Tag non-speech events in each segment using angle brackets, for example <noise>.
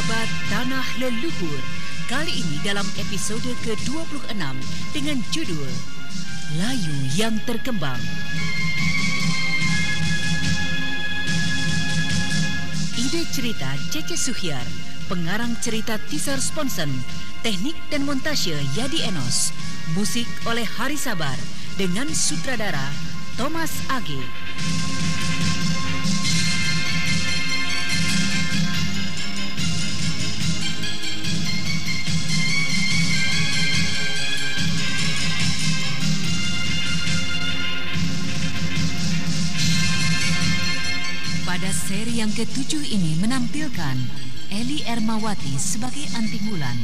Sahabat Tanah Leluhur, kali ini dalam episode ke-26 dengan judul Layu yang Terkembang. Ide cerita Cece Suhyar, pengarang cerita Tisar Sponsen, teknik dan montase Yadi Enos, musik oleh Hari Sabar dengan sutradara Thomas Age. Seri yang ketujuh ini menampilkan Eli Ermawati sebagai Anti Wulan,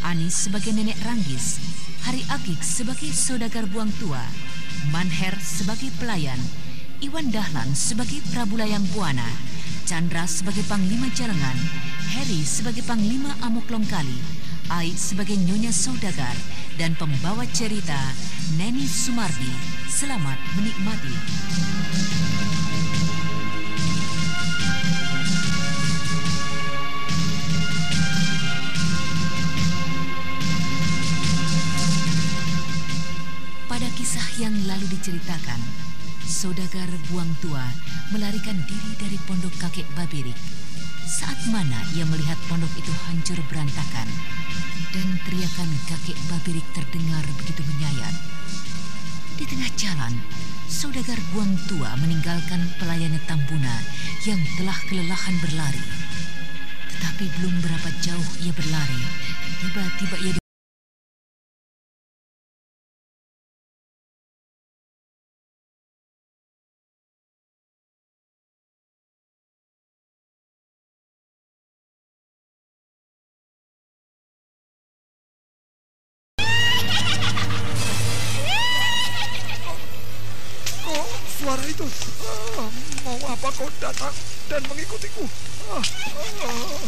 Anis sebagai Nenek Ranggis, Hari Akik sebagai saudagar buang tua, Manher sebagai pelayan, Iwan Dahlan sebagai Prabu Layang Buana, Chandra sebagai Panglima Jalengan, Harry sebagai Panglima Amuk Longkali, Ai sebagai Nyonya Saudagar, dan pembawa cerita Neni Sumardi. Selamat menikmati. Lalu diceritakan, saudagar buang tua melarikan diri dari pondok kakek Babirik. Saat mana ia melihat pondok itu hancur berantakan dan teriakan kakek Babirik terdengar begitu menyayat. Di tengah jalan, saudagar buang tua meninggalkan pelayannya Tambuna yang telah kelelahan berlari. Tetapi belum berapa jauh ia berlari, tiba-tiba ia mau apa kau datang dan mengikutiku? Ah, ah.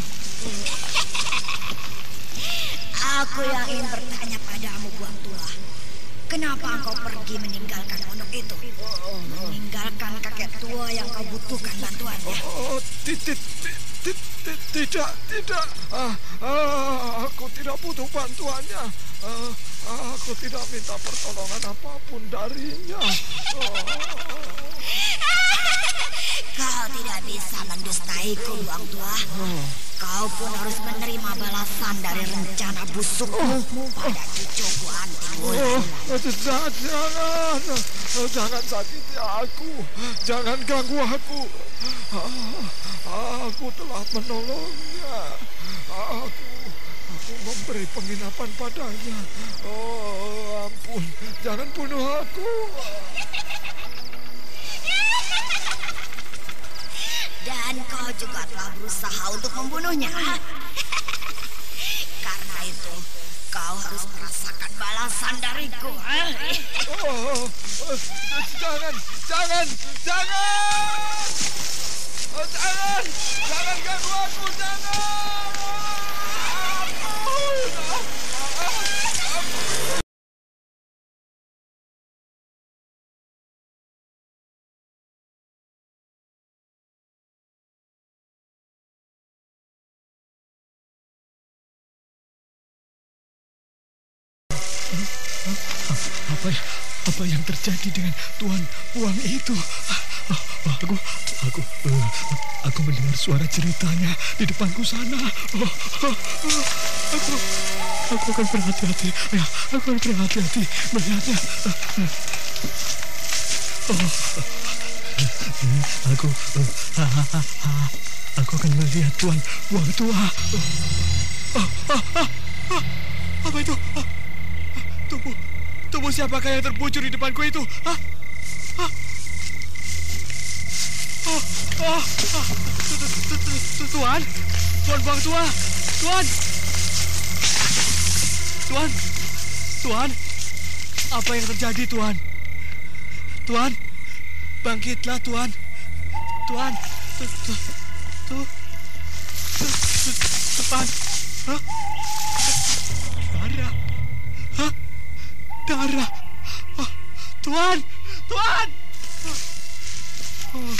Aku yang ingin bertanya padamu, Buang Tua. Kenapa engkau pergi meninggalkan pondok itu? Meninggalkan kakek tua yang kau butuhkan bantuannya. Oh, ti- ti- ti- ti- ti- tidak, tidak. Ah, ah, aku tidak butuh bantuannya. Ah, aku tidak minta pertolongan apa pun darinya. Ah, Kau tidak bisa mendustaiku, Buang Tua. Kau pun harus menerima balasan dari rencana busukmu pada cucuku Anting Wulan. oh, jangan, jangan, Oh, jangan sakiti aku, jangan ganggu aku. Aku telah menolongnya. Aku, aku memberi penginapan padanya. Oh, ampun, jangan bunuh aku. Dan kau juga telah berusaha untuk membunuhnya. <laughs> Karena itu, kau harus merasakan balasan dariku. Oh, <laughs> jangan, jangan, jangan! Oh, jangan, jangan ganggu aku, jangan! Ampun! Apa yang terjadi dengan Tuan Uang itu? Ah, ah, Aku aku eh, aku mendengar suara ceritanya di depanku sana. Oh, oh, oh, Aku aku akan berhati-hati. Ya, aku akan berhati-hati melihatnya. Oh, aku eh, ah, ah, ah, aku akan melihat Tuan Uang tua. Oh, ah, ah, ah, apa itu? Tubuh, tubuh siapakah yang terbujur di depanku itu? Tu- tu- tu- tu- tu- Tuan, Tuan Bang Tua, Tuan, Tuan, Tuan, apa yang terjadi Tuan? Tuan, bangkitlah Tuan, Tuan, tu, tu, tu, tu, tu, depan, hah? Darah, Darah, oh, Tuan, Tuan. Oh.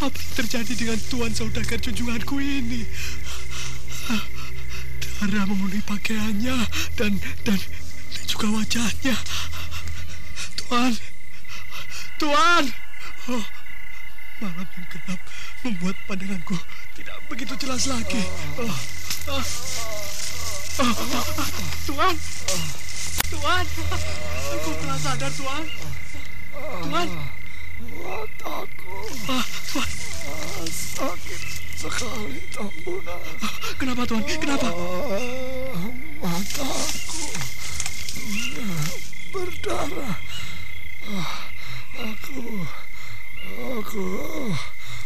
apa yang terjadi dengan tuan saudagar junjunganku ini? Darah memenuhi pakaiannya dan dan, dan juga wajahnya. Tuan, Tuan, oh, malam yang gelap membuat pandanganku tidak begitu jelas lagi. Oh, oh, Tuan, Tuan, aku telah sadar, Tuan. Tuan. Mataku. Ah, Tuan. Ah, sakit sekali tambunan. Kenapa, Tuan? Kenapa? Ah, mataku berdarah. Ah, aku, aku.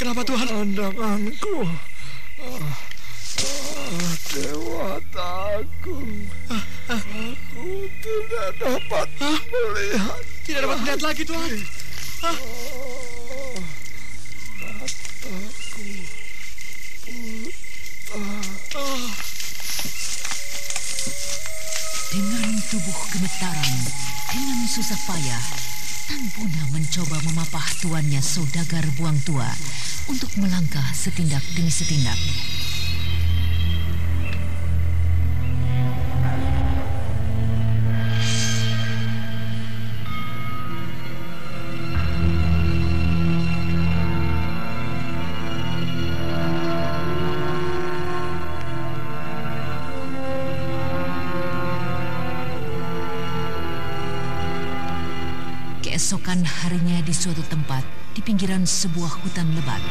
Kenapa, Tuan? Pandanganku. Ah, Dewa Agung. Aku tidak dapat melihat. Tidak dapat melihat lagi, Tuan. Ah. Mataku buta. Oh. Dengan tubuh gemetaran, dengan susah payah, Tan Buna mencoba memapah tuannya saudagar buang tua untuk melangkah setindak demi setindak. Keesokan harinya di suatu tempat di pinggiran sebuah hutan lebat.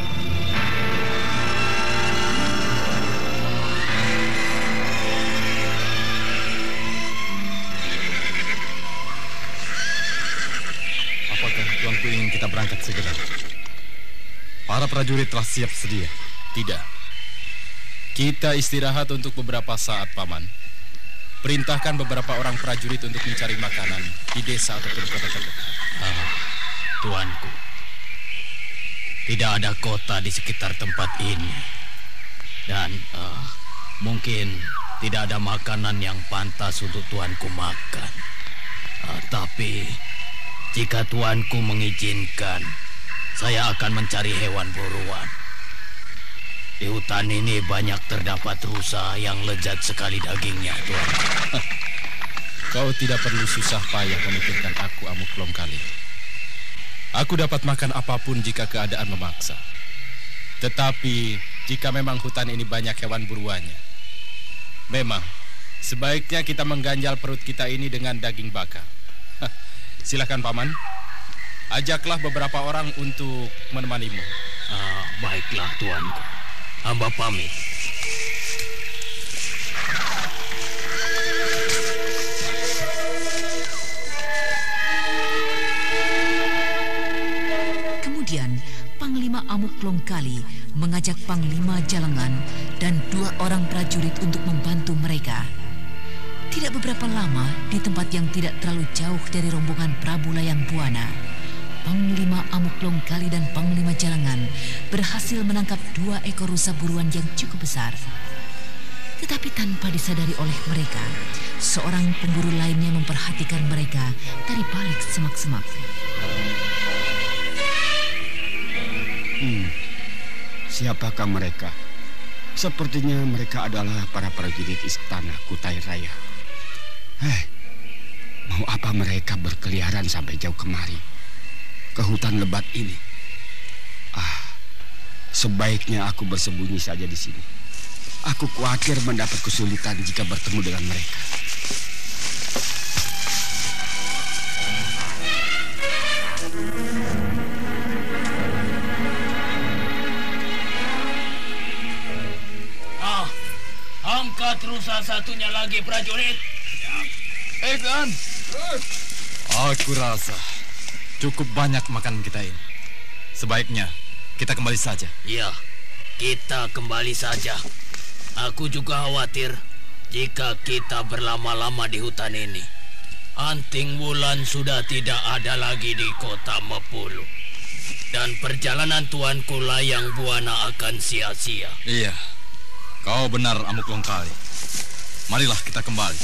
Segera? Para prajurit telah siap sedia. Tidak. Kita istirahat untuk beberapa saat, Paman. Perintahkan beberapa orang prajurit untuk mencari makanan di desa ataupun kota terdekat. Ah, tuanku, tidak ada kota di sekitar tempat ini. Dan ah, mungkin tidak ada makanan yang pantas untuk tuanku makan. Ah, tapi jika tuanku mengizinkan, saya akan mencari hewan buruan. Di hutan ini banyak terdapat rusa yang lezat sekali dagingnya, Tuan. <laughs> Kau tidak perlu susah payah memikirkan aku, Amuk kali. Aku dapat makan apa pun jika keadaan memaksa. Tetapi jika memang hutan ini banyak hewan buruannya, memang sebaiknya kita mengganjal perut kita ini dengan daging bakar. Silakan paman, ajaklah beberapa orang untuk menemanimu. Ah, baiklah tuanku. Hamba pamit. Kemudian Panglima Amuk Longkali mengajak Panglima Jalangan dan dua orang prajurit untuk membantu mereka. Tidak beberapa lama di tempat yang tidak terlalu jauh dari rombongan Prabu Layang Buana, Panglima Amuk Longkali dan Panglima Jalangan berhasil menangkap dua ekor rusa buruan yang cukup besar. Tetapi tanpa disadari oleh mereka, seorang pemburu lainnya memperhatikan mereka dari balik semak-semak. Hmm, siapakah mereka? Sepertinya mereka adalah para prajurit istana Kutai Raya. Eh, mau apa mereka berkeliaran sampai jauh kemari? Ke hutan lebat ini. Ah, sebaiknya aku bersembunyi saja di sini. Aku khawatir mendapat kesulitan jika bertemu dengan mereka. Ah, angkat rusa satunya lagi prajurit. Tuan. Aku rasa cukup banyak makanan kita ini. Sebaiknya kita kembali saja. Iya, kita kembali saja. Aku juga khawatir jika kita berlama-lama di hutan ini. Anting Wulan sudah tidak ada lagi di kota Mepulu. Dan perjalanan tuanku Layang Buana akan sia-sia. Iya, kau benar Amuk Longkali. Marilah kita kembali.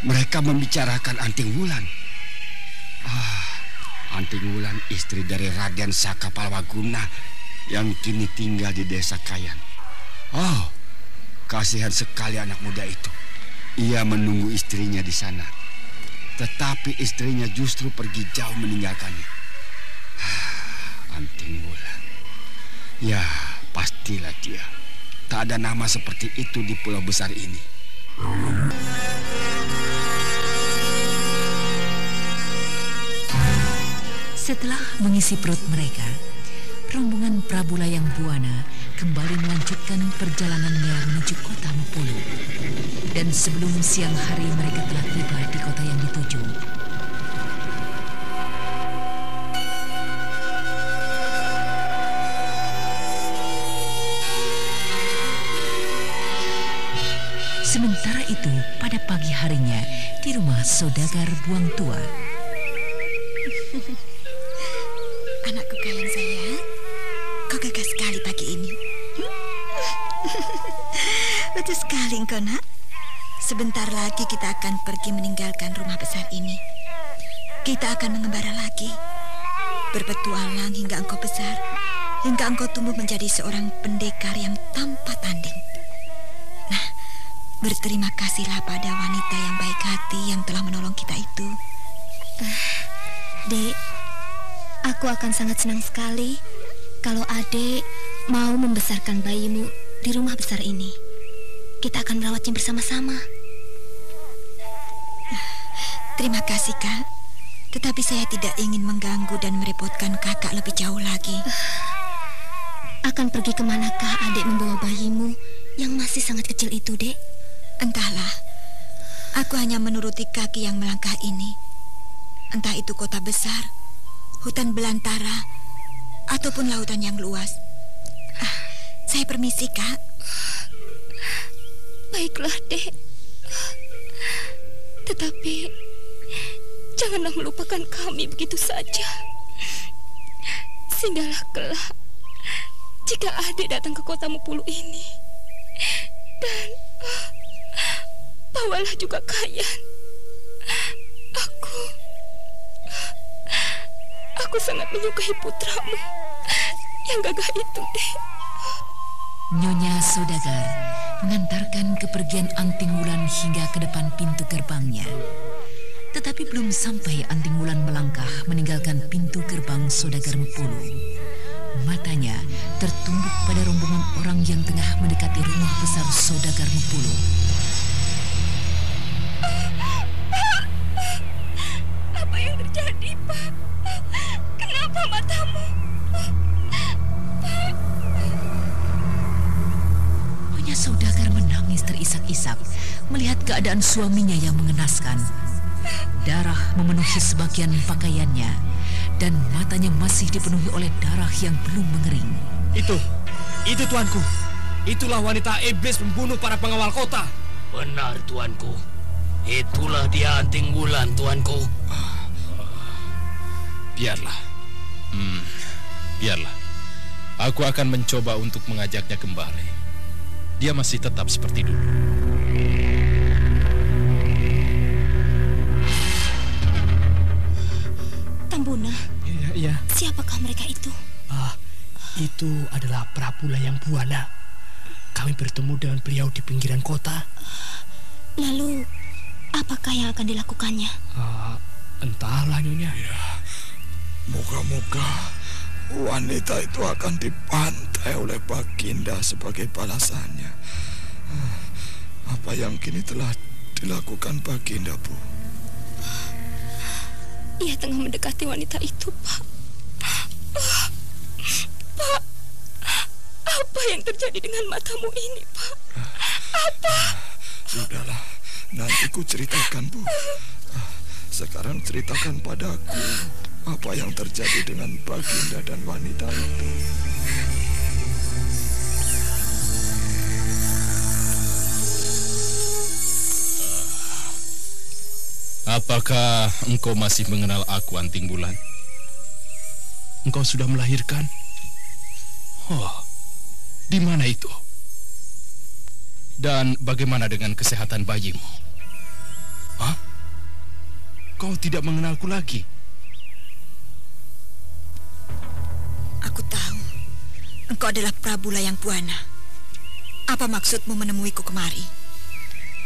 Mereka membicarakan Anting Wulan? Ah, Anting Wulan istri dari Raden Saka Palwaguna yang kini tinggal di desa Kayan. Oh, kasihan sekali anak muda itu. Ia menunggu istrinya di sana. Tetapi istrinya justru pergi jauh meninggalkannya. Ah, Anting Wulan. Ya, pastilah dia. Tak ada nama seperti itu di pulau besar ini. Setelah mengisi perut mereka, rombongan Prabu Layang Buana kembali melanjutkan perjalanannya menuju kota Mupulu. Dan sebelum siang hari mereka telah tiba di kota yang dituju. Sementara itu, pada pagi harinya, di rumah saudagar Buang Tua, Lucu sekali engkau nak. Sebentar lagi kita akan pergi meninggalkan rumah besar ini. Kita akan mengembara lagi. Berpetualang hingga engkau besar. Hingga engkau tumbuh menjadi seorang pendekar yang tanpa tanding. Nah, berterima kasihlah pada wanita yang baik hati yang telah menolong kita itu. Dek, aku akan sangat senang sekali kalau Adek mau membesarkan bayimu di rumah besar ini. Kita akan merawatnya bersama-sama. Terima kasih, Kak. Tetapi saya tidak ingin mengganggu dan merepotkan kakak lebih jauh lagi. Akan pergi ke manakah adik membawa bayimu yang masih sangat kecil itu, dek? Entahlah. Aku hanya menuruti kaki yang melangkah ini. Entah itu kota besar, hutan belantara, ataupun lautan yang luas. Ah, saya permisi, Kak. Baiklah, dek. Tetapi janganlah melupakan kami begitu saja. Singgahlah kelak jika adik datang ke kota Mupulu ini. Dan bawalah juga Kayan. Aku aku sangat menyukai putramu yang gagah itu, Dek. Nyonya Saudagar mengantarkan kepergian Anting Wulan hingga ke depan pintu gerbangnya. Tetapi belum sampai Anting Wulan melangkah meninggalkan pintu gerbang Saudagar Mepulu. Matanya tertumbuk pada rombongan orang yang tengah mendekati rumah besar Saudagar Mepulu. Keadaan suaminya yang mengenaskan. Darah memenuhi sebagian pakaiannya dan matanya masih dipenuhi oleh darah yang belum mengering. Itu, itu tuanku. Itulah wanita iblis membunuh para pengawal kota. Benar, tuanku. Itulah dia anting bulan, tuanku. Biarlah. Hmm, biarlah. Aku akan mencoba untuk mengajaknya kembali. Dia masih tetap seperti dulu. Tambuna, Iya, iya. siapakah mereka itu? Ah, itu adalah Prabu Layang Buana. Kami bertemu dengan beliau di pinggiran kota. Lalu, apakah yang akan dilakukannya? Ah, entahlah nyonya. Moga-moga wanita itu akan dipantai oleh Baginda sebagai balasannya. Ah, Apa yang kini telah dilakukan Baginda, Bu? Ia tengah mendekati wanita itu, Pak. Pak, apa yang terjadi dengan matamu ini, Pak? Sudahlah, nanti ku ceritakan, Bu. Sekarang ceritakan padaku apa yang terjadi dengan Baginda dan wanita itu. Apakah engkau masih mengenal aku, Anting Bulan? Engkau sudah melahirkan? Oh, di mana itu? Dan bagaimana dengan kesehatan bayimu? Hah? kau tidak mengenalku lagi? Aku tahu. Engkau adalah Prabu Layang Buana. Apa maksudmu menemuiku kemari?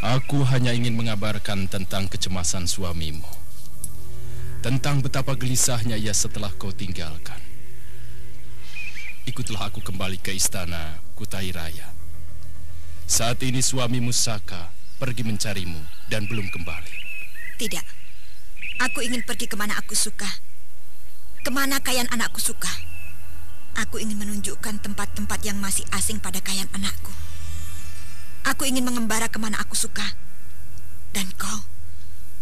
Aku hanya ingin mengabarkan tentang kecemasan suamimu. Tentang betapa gelisahnya ia setelah kau tinggalkan. Ikutlah aku kembali ke istana Kutai Raya. Saat ini suamimu Saka pergi mencarimu dan belum kembali. Tidak. Aku ingin pergi ke mana aku suka. Ke mana kayan anakku suka. Aku ingin menunjukkan tempat-tempat yang masih asing pada kayan anakku. Aku ingin mengembara ke mana aku suka. Dan kau,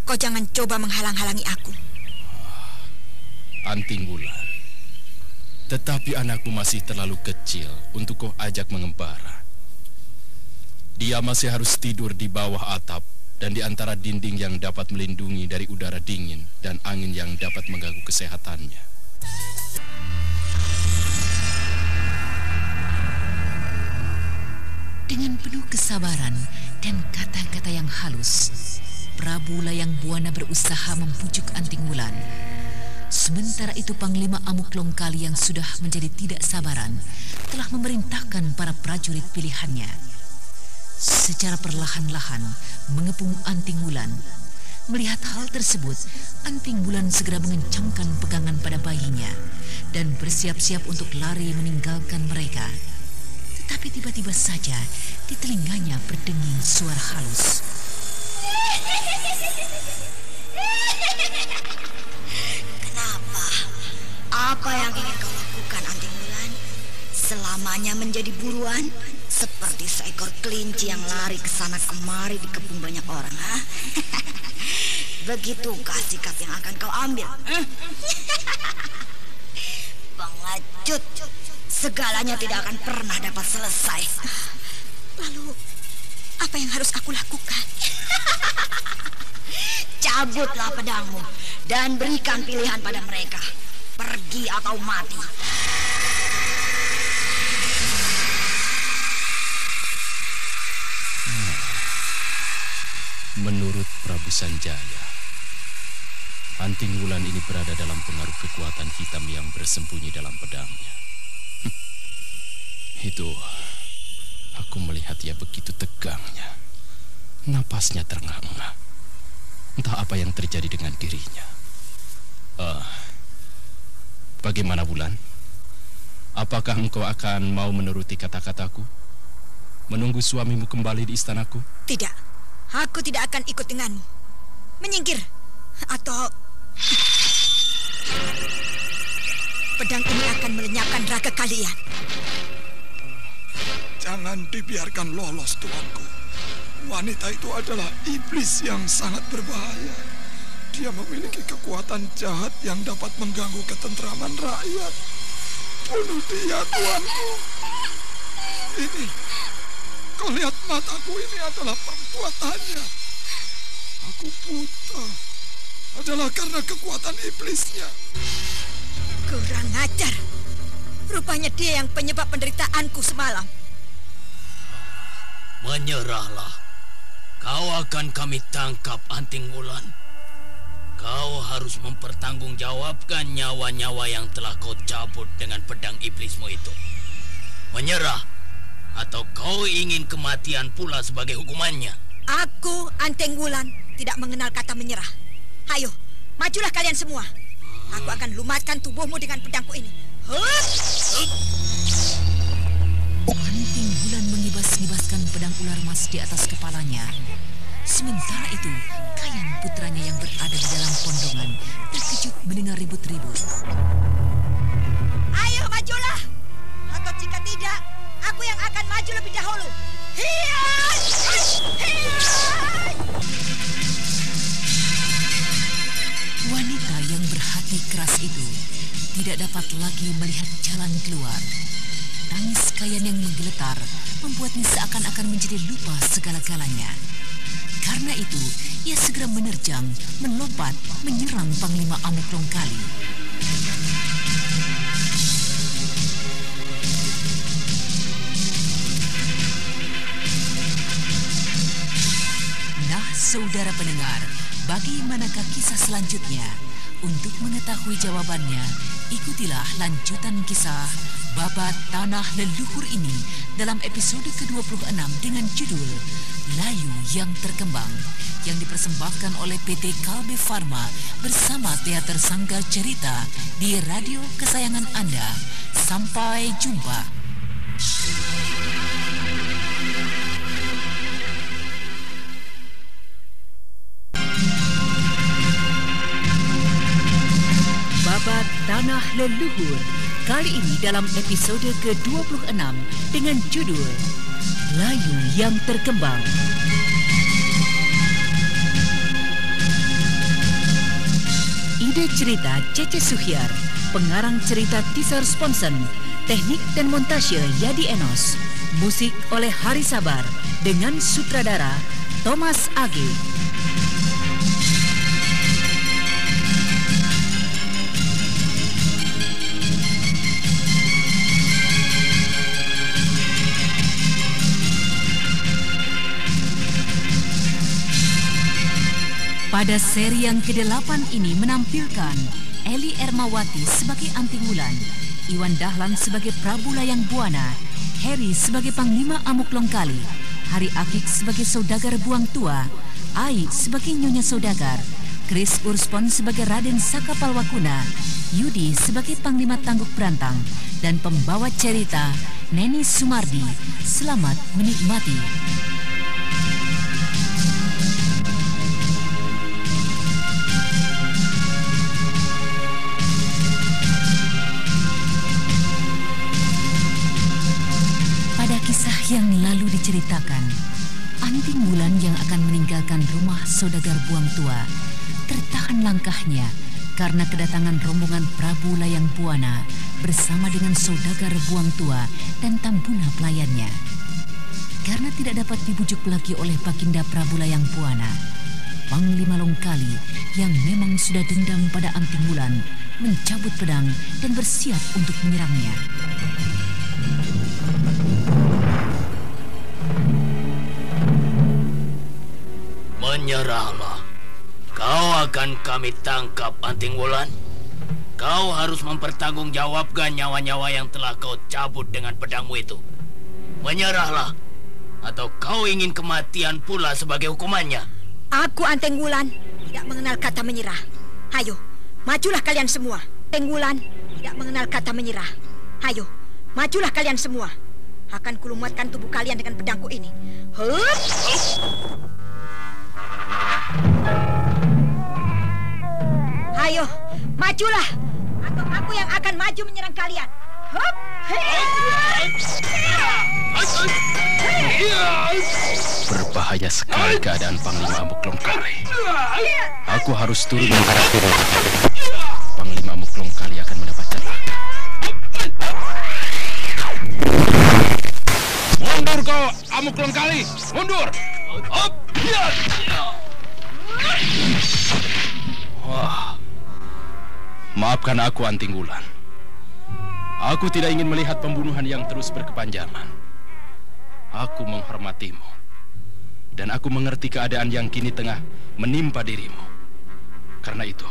kau jangan coba menghalang-halangi aku. Anting bulan. Tetapi anakku masih terlalu kecil untuk kau ajak mengembara. Dia masih harus tidur di bawah atap dan di antara dinding yang dapat melindungi dari udara dingin dan angin yang dapat mengganggu kesehatannya. Dengan penuh kesabaran dan kata-kata yang halus, Prabu Layang Buana berusaha membujuk Anting Wulan. Sementara itu Panglima Amuk Longkali yang sudah menjadi tidak sabaran telah memerintahkan para prajurit pilihannya. Secara perlahan-lahan mengepung Anting Wulan. Melihat hal tersebut, Anting Wulan segera mengencangkan pegangan pada bayinya dan bersiap-siap untuk lari meninggalkan mereka. Tetapi tiba-tiba saja di telinganya berdenging suara halus. Kenapa? Apa yang ingin kau lakukan, Anting Bulan? Selamanya menjadi buruan? Seperti seekor kelinci yang lari ke sana kemari di kebun banyak orang, ha? <laughs> Begitukah sikap yang akan kau ambil? <laughs> Pengecut. Segalanya tidak akan pernah dapat selesai. Lalu, apa yang harus aku lakukan? <laughs> Cabutlah pedangmu dan berikan pilihan pada mereka. Pergi atau mati. Menurut Prabu Sanjaya, Anting Wulan ini berada dalam pengaruh kekuatan hitam yang bersembunyi dalam pedangnya. Itu, aku melihat ia begitu tegangnya. Napasnya terengah-engah. Entah apa yang terjadi dengan dirinya. Uh, bagaimana Wulan? Apakah engkau akan mau menuruti kata-kataku? Menunggu suamimu kembali di istanaku? Tidak. Aku tidak akan ikut denganmu. Menyingkir. Atau... Pedang ini akan melenyapkan raga kalian. Jangan dibiarkan lolos, tuanku. Wanita itu adalah iblis yang sangat berbahaya. Dia memiliki kekuatan jahat yang dapat mengganggu ketentraman rakyat. Bunuh dia, tuanku. Ini, kau lihat mataku ini adalah perbuatannya. Aku buta adalah karena kekuatan iblisnya. Kurang ajar. Rupanya dia yang penyebab penderitaanku semalam. Menyerahlah. Kau akan kami tangkap, Anting Wulan. Kau harus mempertanggungjawabkan nyawa-nyawa yang telah kau cabut dengan pedang iblismu itu. Menyerah, atau kau ingin kematian pula sebagai hukumannya? Aku, Anteng Wulan, tidak mengenal kata menyerah. Hayo, majulah kalian semua. Aku akan lumatkan tubuhmu dengan pedangku ini. Huh? Anting pedang ular emas di atas kepalanya. Sementara itu, Kayan putranya yang berada di dalam pondongan terkejut mendengar ribut-ribut. Ayo majulah. Atau jika tidak, aku yang akan maju lebih dahulu. Hiat! Hiat! Wanita yang berhati keras itu tidak dapat lagi melihat jalan keluar. Tangis Kayan yang menggeletar membuatnya seakan-akan menjadi lupa segala-galanya. Karena itu, ia segera menerjang, melompat, menyerang Panglima Amuk Longkali. Nah, saudara pendengar, Bagaimanakah kisah selanjutnya? Untuk mengetahui jawabannya, ikutilah lanjutan kisah Babat Tanah Leluhur ini dalam episode ke-26 dengan judul Layu yang Terkembang yang dipersembahkan oleh PT Kalbe Farma bersama Teater Sanggar Cerita di radio kesayangan Anda. Sampai jumpa. Tanah Leluhur. Kali ini dalam episode ke-26 dengan judul Layu yang Terkembang. Ide cerita Cece Suhyar Pengarang cerita Tisar Sponsen Teknik dan montase Yadi Enos Musik oleh Hari Sabar Dengan sutradara Thomas Age Pada seri yang ke-8 ini menampilkan Eli Ermawati sebagai Anting Wulan, Iwan Dahlan sebagai Prabu Layang Buana, Harry sebagai Panglima Amuk Longkali, Hari Akik sebagai Saudagar Buang Tua, Ai sebagai Nyonya Saudagar, Chris Urspon sebagai Raden Saka Palwakuna, Yudi sebagai Panglima Tangguk Berantang, dan pembawa cerita Neni Sumardi. Selamat menikmati. Saudagar Buang Tua tertahan langkahnya karena kedatangan rombongan Prabu Layang Buana bersama dengan saudagar Buang Tua dan Tambuna pelayannya. Karena tidak dapat dibujuk lagi oleh Baginda Prabu Layang Buana, Panglima Longkali yang memang sudah dendam pada Anting Wulan mencabut pedang dan bersiap untuk menyerangnya. Menyerahlah. Kau akan kami tangkap, Anting Wulan. Kau harus mempertanggungjawabkan nyawa-nyawa yang telah kau cabut dengan pedangmu itu. Menyerahlah. Atau kau ingin kematian pula sebagai hukumannya. Aku Anteng Wulan tidak mengenal kata menyerah. Hayo, majulah kalian semua. Tenggulan tidak mengenal kata menyerah. Hayo, majulah kalian semua. Akan kulumatkan tubuh kalian dengan pedangku ini. Hup! Hayo, majulah. Atau aku yang akan maju menyerang kalian. Berbahaya sekali keadaan Panglima Amuk Longkali. Aku harus turun menghadapi Panglima Amuk Longkali akan mendapat celaka. Mundur kau, Amuk! Mundur! Wah. Maafkan aku, Anting Wulan. Aku tidak ingin melihat pembunuhan yang terus berkepanjangan. Aku menghormatimu. Dan aku mengerti keadaan yang kini tengah menimpa dirimu. Karena itu,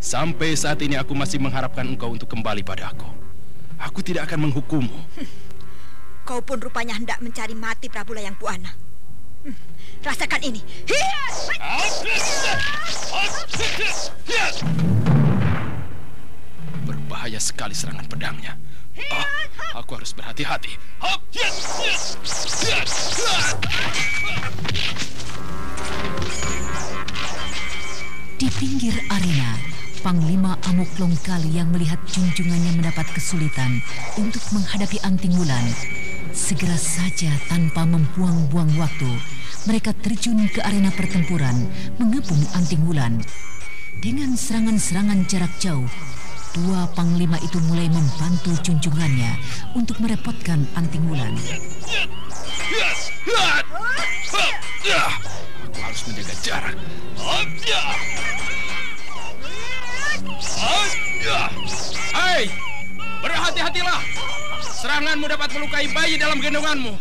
sampai saat ini aku masih mengharapkan engkau untuk kembali padaku. Aku tidak akan menghukummu. <laughs> Kau pun rupanya hendak mencari mati Prabu Layang Buana. Hmm, rasakan ini. Berbahaya sekali serangan pedangnya. Ah, aku harus berhati-hati. Hop! Di pinggir arena, Panglima Amuk Longkali yang melihat junjungannya mendapat kesulitan untuk menghadapi Anting Wulan. Segera saja tanpa membuang-buang waktu, mereka terjun ke arena pertempuran mengepung Anting Wulan. Dengan serangan-serangan jarak jauh, dua panglima itu mulai membantu junjungannya untuk merepotkan Anting Wulan. Harus menjaga jarak. Hei, berhati-hatilah. Seranganmu dapat melukai bayi dalam gendonganmu.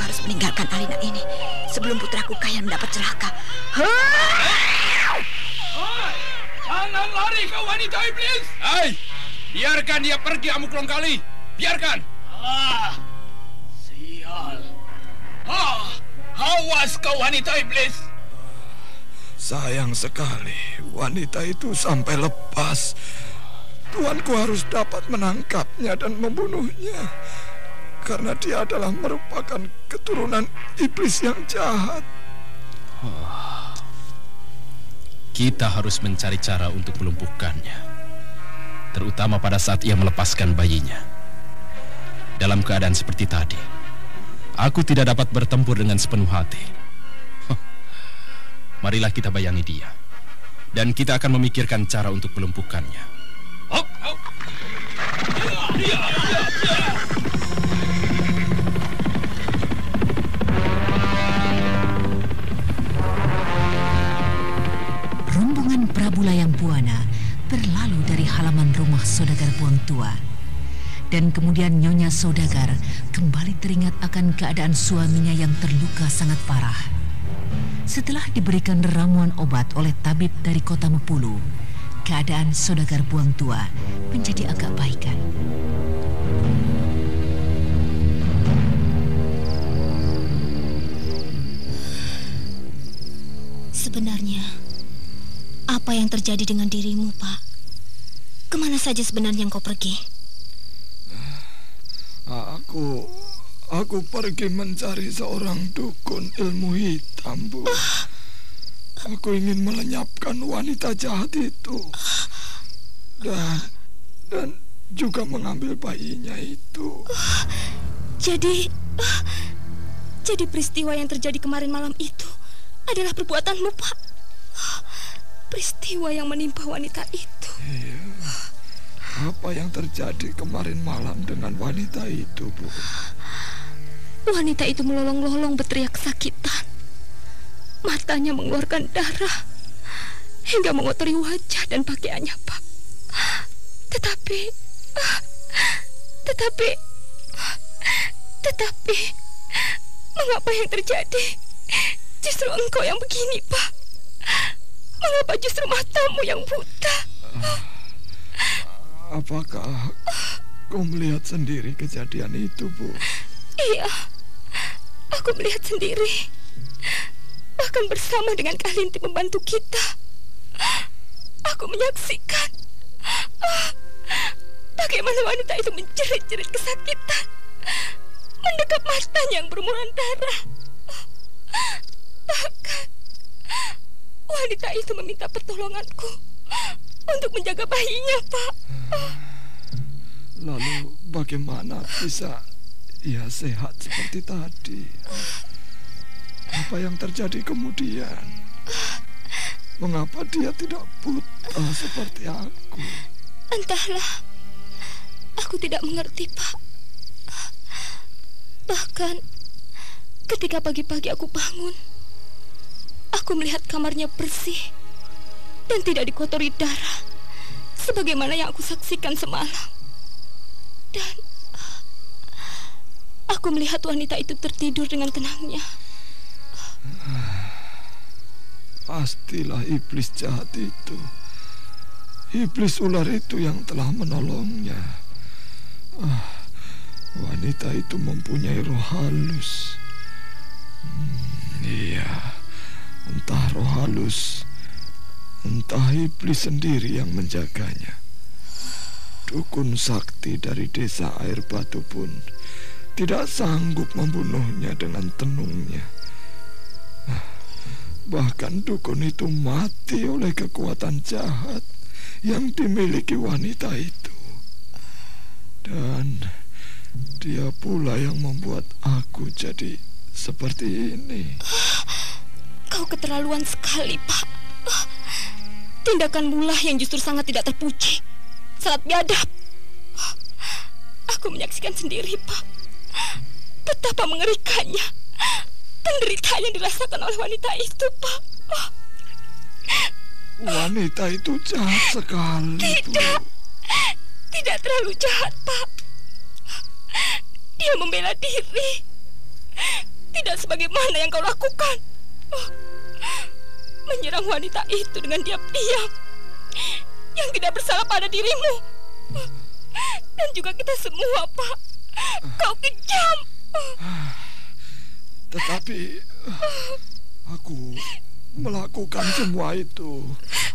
Harus meninggalkan Alina ini sebelum putraku Kayan mendapat celaka. Jangan lari kau wanita iblis! Hai, biarkan dia pergi amuk kali. Biarkan. Ah, sial. Ah, awas kau wanita iblis. Sayang sekali wanita itu sampai lepas. Tuanku harus dapat menangkapnya dan membunuhnya. Karena dia adalah merupakan keturunan iblis yang jahat. Kita harus mencari cara untuk melumpuhkannya. Terutama pada saat ia melepaskan bayinya. Dalam keadaan seperti tadi, aku tidak dapat bertempur dengan sepenuh hati. Marilah kita bayangi dia. Dan kita akan memikirkan cara untuk melumpuhkannya. Hop, hop. Ya, ya, ya, ya. Saudagar Buang Tua. Dan kemudian Nyonya Saudagar kembali teringat akan keadaan suaminya yang terluka sangat parah. Setelah diberikan ramuan obat oleh tabib dari kota Mepulu, keadaan Saudagar Buang Tua menjadi agak baikan. Sebenarnya, apa yang terjadi dengan dirimu, Pak? Ke mana saja sebenarnya kau pergi? Aku aku pergi mencari seorang dukun ilmu hitam, Bu. Aku ingin melenyapkan wanita jahat itu. Dan dan juga mengambil bayinya itu. Jadi, jadi peristiwa yang terjadi kemarin malam itu adalah perbuatanmu, Pak. Peristiwa yang menimpa wanita itu. Iya. Apa yang terjadi kemarin malam dengan wanita itu, Bu? Wanita itu melolong-lolong berteriak kesakitan. Matanya mengeluarkan darah hingga mengotori wajah dan pakaiannya, Pak. Tetapi, tetapi, tetapi, mengapa yang terjadi? Justru engkau yang begini, Pak. Mengapa justru matamu yang buta? Apakah kau melihat sendiri kejadian itu, Bu? Iya, aku melihat sendiri. Bahkan bersama dengan Kalinti membantu kita. Aku menyaksikan bagaimana wanita itu menjerit-jerit kesakitan. Mendekap matanya yang berumuran darah. Bahkan wanita itu meminta pertolonganku untuk menjaga bayinya, Pak. Lalu bagaimana bisa ia sehat seperti tadi? Apa yang terjadi kemudian? Mengapa dia tidak buta seperti aku? Entahlah. Aku tidak mengerti, Pak. Bahkan ketika pagi-pagi aku bangun, aku melihat kamarnya bersih dan tidak dikotori darah sebagaimana yang aku saksikan semalam. Dan aku melihat wanita itu tertidur dengan tenangnya. Pastilah iblis jahat itu. Iblis ular itu yang telah menolongnya. Ah, wanita itu mempunyai roh halus. Hmm, iya, entah roh halus, entah iblis sendiri yang menjaganya. Dukun sakti dari desa air batu pun tidak sanggup membunuhnya dengan tenungnya. Ah, bahkan dukun itu mati oleh kekuatan jahat yang dimiliki wanita itu. Dan dia pula yang membuat aku jadi seperti ini. Kau keterlaluan sekali, Pak. Tindakan mula yang justru sangat tidak terpuji. Sangat biadab. Aku menyaksikan sendiri, Pak. Betapa mengerikannya. Penderitaan yang dirasakan oleh wanita itu, Pak. Wanita itu jahat sekali. Tidak. Bu. Tidak terlalu jahat, Pak. Dia membela diri. tidak sebagaimana yang kau lakukan. Oh, menyerang wanita itu dengan diam-diam yang tidak bersalah pada dirimu. Dan juga kita semua, Pak. Kau kejam. Tetapi aku melakukan semua itu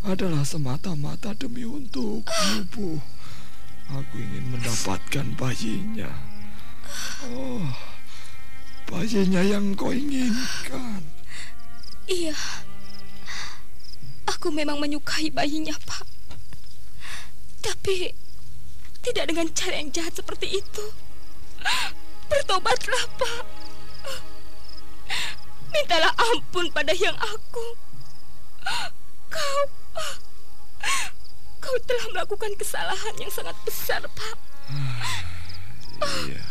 adalah semata-mata demi untuk Bu. Aku ingin mendapatkan bayinya. Oh, bayinya yang kau inginkan. Iya. Aku memang menyukai bayinya, Pak. Tapi tidak dengan cara yang jahat seperti itu. Bertobatlah, Pak. Mintalah ampun pada yang aku. Kau Kau telah melakukan kesalahan yang sangat besar, Pak. iya.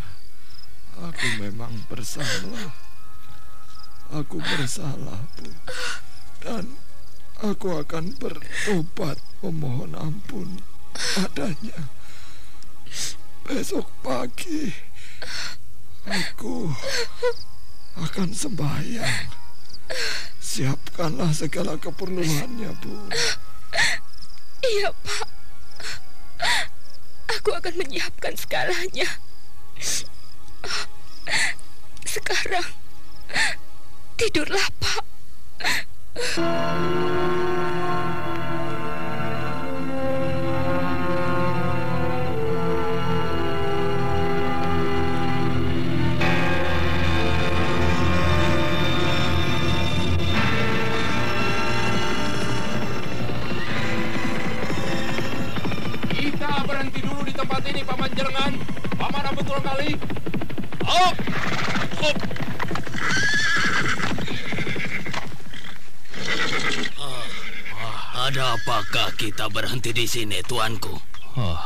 Aku memang bersalah. Aku bersalah, Bu. Dan aku akan bertobat memohon ampun padanya. Besok pagi aku akan sembahyang. Siapkanlah segala keperluannya, Bu. Iya, Pak. Aku akan menyiapkan segalanya. Sekarang, tidurlah, Pak. Tempat ini, Paman Jelengan. Paman betul kali? Hop! Hop! Ada apakah kita berhenti di sini, tuanku? Oh,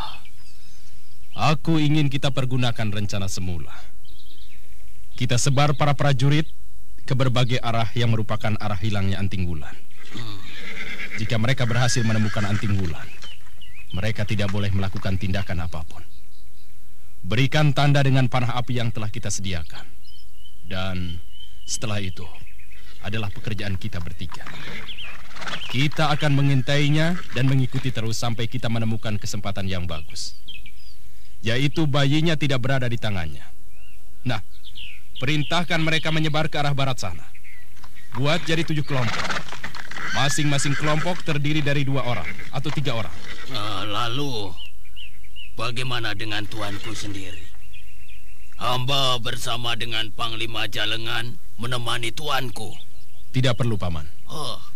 aku ingin kita pergunakan rencana semula. Kita sebar para prajurit ke berbagai arah yang merupakan arah hilangnya anting bulan. Hmm. Jika mereka berhasil menemukan anting bulan, mereka tidak boleh melakukan tindakan apa pun. Berikan tanda dengan panah api yang telah kita sediakan. Dan setelah itu adalah pekerjaan kita bertiga. Kita akan mengintainya dan mengikuti terus sampai kita menemukan kesempatan yang bagus. Yaitu bayinya tidak berada di tangannya. Nah, perintahkan mereka menyebar ke arah barat sana. Buat jadi tujuh kelompok. Masing-masing kelompok terdiri dari dua orang atau tiga orang. Nah, lalu, bagaimana dengan tuanku sendiri? Hamba bersama dengan Panglima Jalengan menemani tuanku. Tidak perlu, Paman. Oh.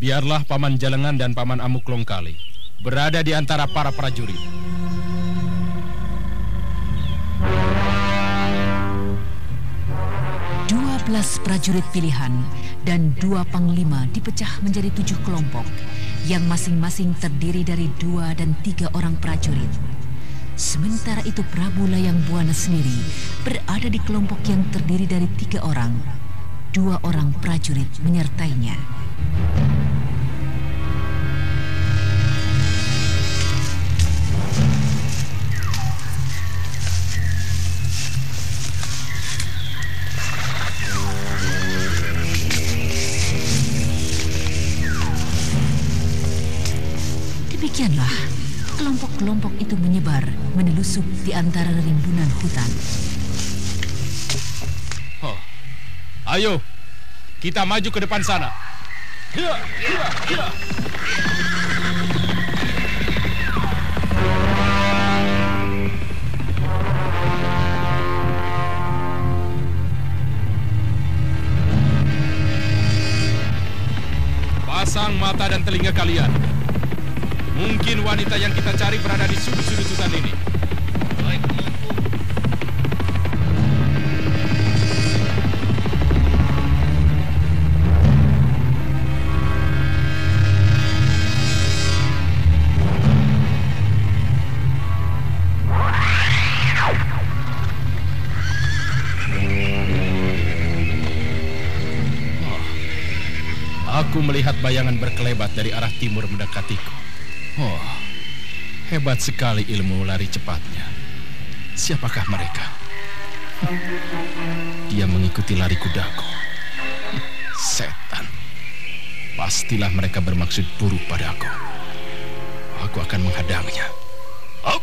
Biarlah Paman Jalengan dan Paman Amuk Longkali berada di antara para prajurit. Dua belas prajurit pilihan dan dua panglima dipecah menjadi tujuh kelompok yang masing-masing terdiri dari dua dan tiga orang prajurit. Sementara itu Prabu Layang Buana sendiri berada di kelompok yang terdiri dari tiga orang. Dua orang prajurit menyertainya. Demikianlah, kelompok-kelompok itu menyebar, menelusup di antara rimbunan hutan. Oh. Ayo, kita maju ke depan sana. Hiya, hiya, hiya. Pasang mata dan telinga kalian. Mungkin wanita yang kita cari berada di sudut-sudut hutan ini. Baik, Aku melihat bayangan berkelebat dari arah timur mendekatiku. Oh, hebat sekali ilmu lari cepatnya. Siapakah mereka? Dia mengikuti lari kudaku. Setan. Pastilah mereka bermaksud buruk padaku. Aku akan menghadangnya. Oh.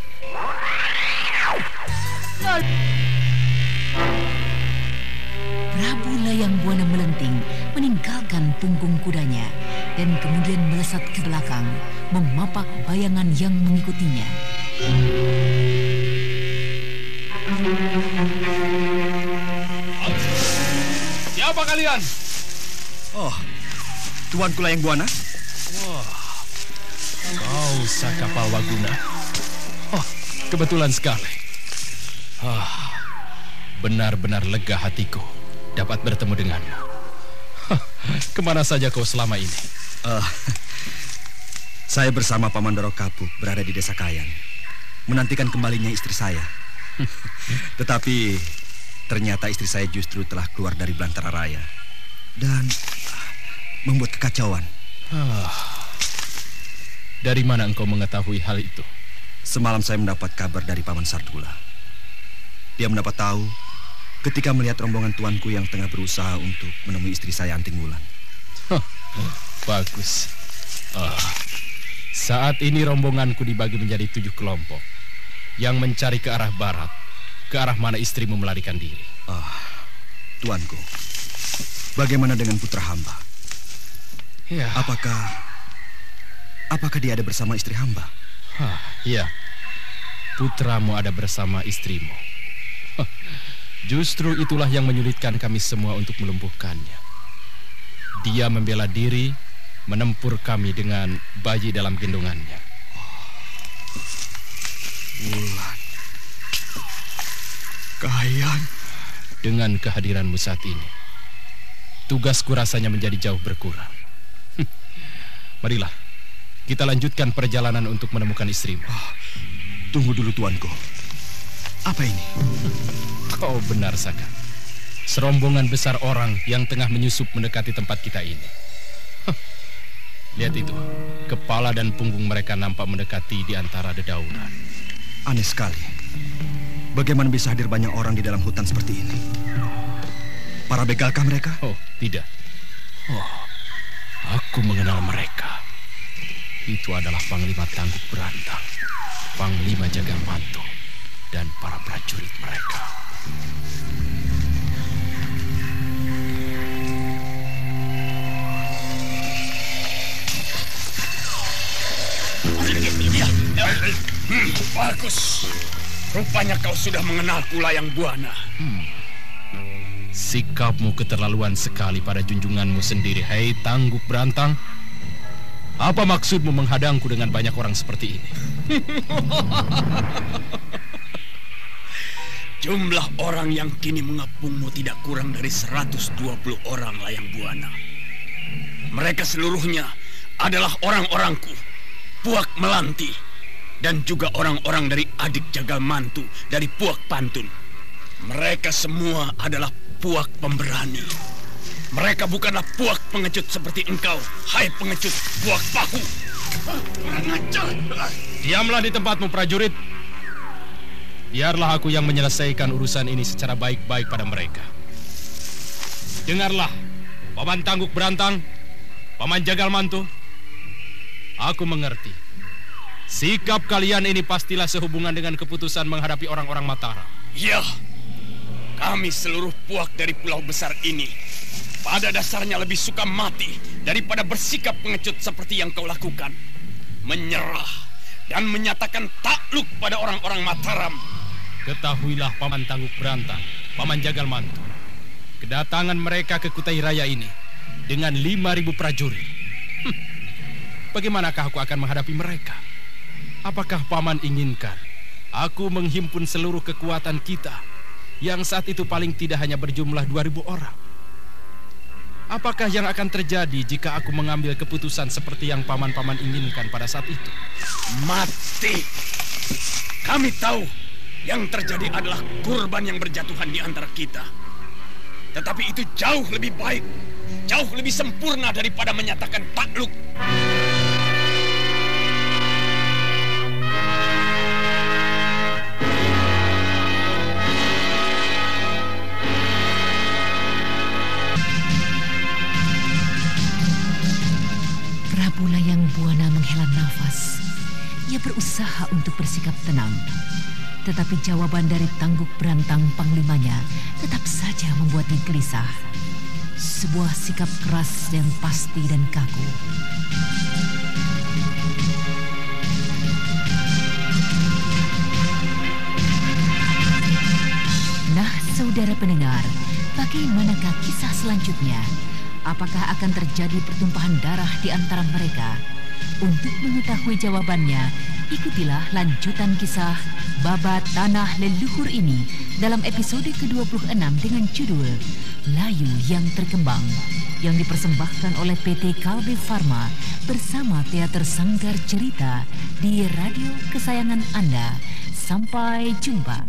Prabu Layang Buana melenting, meninggalkan punggung kudanya, dan kemudian melesat ke belakang, memapak bayangan yang mengikutinya. Siapa kalian? Oh, Tuanku Layang Buana. Wah, kau Sakapal Waguna. Oh, kebetulan sekali. Ah, benar-benar lega hatiku dapat bertemu denganmu. Hah, Ke mana saja kau selama ini? Eh, <laughs> saya bersama Paman Doro Kapuk berada di desa Kayan. Menantikan kembalinya istri saya. <laughs> Tetapi ternyata istri saya justru telah keluar dari Belantara Raya. Dan ah, membuat kekacauan. Ah, dari mana engkau mengetahui hal itu? Semalam saya mendapat kabar dari Paman Sardula. Dia mendapat tahu ketika melihat rombongan tuanku yang tengah berusaha untuk menemui istri saya Anting Wulan. Hah, bagus. Ah, saat ini rombonganku dibagi menjadi tujuh kelompok yang mencari ke arah barat, ke arah mana istrimu melarikan diri. Ah, tuanku, bagaimana dengan putra hamba? Ya. Apakah apakah dia ada bersama istri hamba? Hah, iya. Putramu ada bersama istrimu. Hah, Justru itulah yang menyulitkan kami semua untuk melumpuhkannya. Dia membela diri, menempur kami dengan bayi dalam gendongannya. Wulan. Kayan. Dengan kehadiranmu saat ini, tugasku rasanya menjadi jauh berkurang. <laughs> Marilah, kita lanjutkan perjalanan untuk menemukan istrimu. Tunggu dulu tuanku. Apa ini? Kau benar, Saka. Serombongan besar orang yang tengah menyusup mendekati tempat kita ini. Lihat itu, kepala dan punggung mereka nampak mendekati di antara dedaunan. Aneh sekali. Bagaimana bisa hadir banyak orang di dalam hutan seperti ini? Para begalkah mereka? Oh, tidak. Oh, aku mengenal mereka. Itu adalah Panglima Tangguh Berantang, Panglima Jaga Mantu, dan para prajurit mereka. Hmm, bagus. Rupanya kau sudah mengenalku layang buana. Hmm. Sikapmu keterlaluan sekali pada junjunganmu sendiri, hei Tangguh Berantang. Apa maksudmu menghadangku dengan banyak orang seperti ini? <laughs> Jumlah orang yang kini mengepungmu tidak kurang dari 120 orang layang buana. Mereka seluruhnya adalah orang-orangku, Puak Melanti, dan juga orang-orang dari adik jagal mantu dari Puak Pantun. Mereka semua adalah Puak pemberani. Mereka bukanlah Puak pengecut seperti engkau, hai pengecut Puak Paku. Diamlah di tempatmu, prajurit. Biarlah aku yang menyelesaikan urusan ini secara baik-baik pada mereka. Dengarlah, Paman Tangguk Berantang, Paman Jagal Mantu. Aku mengerti. Sikap kalian ini pastilah sehubungan dengan keputusan menghadapi orang-orang Mataram. Ya, kami seluruh puak dari pulau besar ini pada dasarnya lebih suka mati daripada bersikap pengecut seperti yang kau lakukan. Menyerah dan menyatakan takluk pada orang-orang Mataram. Ketahuilah Paman Tangguk Berantang, Paman Jagal Mantu. Kedatangan mereka ke Kutai Raya ini dengan 5.000 prajurit. Hm, Bagaimanakah aku akan menghadapi mereka? Apakah Paman inginkan aku menghimpun seluruh kekuatan kita yang saat itu paling tidak hanya berjumlah 2.000 orang? Apakah yang akan terjadi jika aku mengambil keputusan seperti yang paman-paman inginkan pada saat itu? Mati. Kami tahu yang terjadi adalah kurban yang berjatuhan di antara kita. Tetapi itu jauh lebih baik, jauh lebih sempurna daripada menyatakan takluk. Berusaha untuk bersikap tenang. Tetapi jawaban dari tangguk berantang panglimanya tetap saja membuatnya gelisah. Sebuah sikap keras yang pasti dan kaku. Nah, saudara pendengar, bagaimanakah kisah selanjutnya? Apakah akan terjadi pertumpahan darah di antara mereka? Untuk mengetahui jawabannya, ikutilah lanjutan kisah Babat Tanah Leluhur ini dalam episode ke-26 dengan judul Layu yang Terkembang yang dipersembahkan oleh PT Kalbe Farma bersama Teater Sanggar Cerita di radio kesayangan Anda. Sampai jumpa.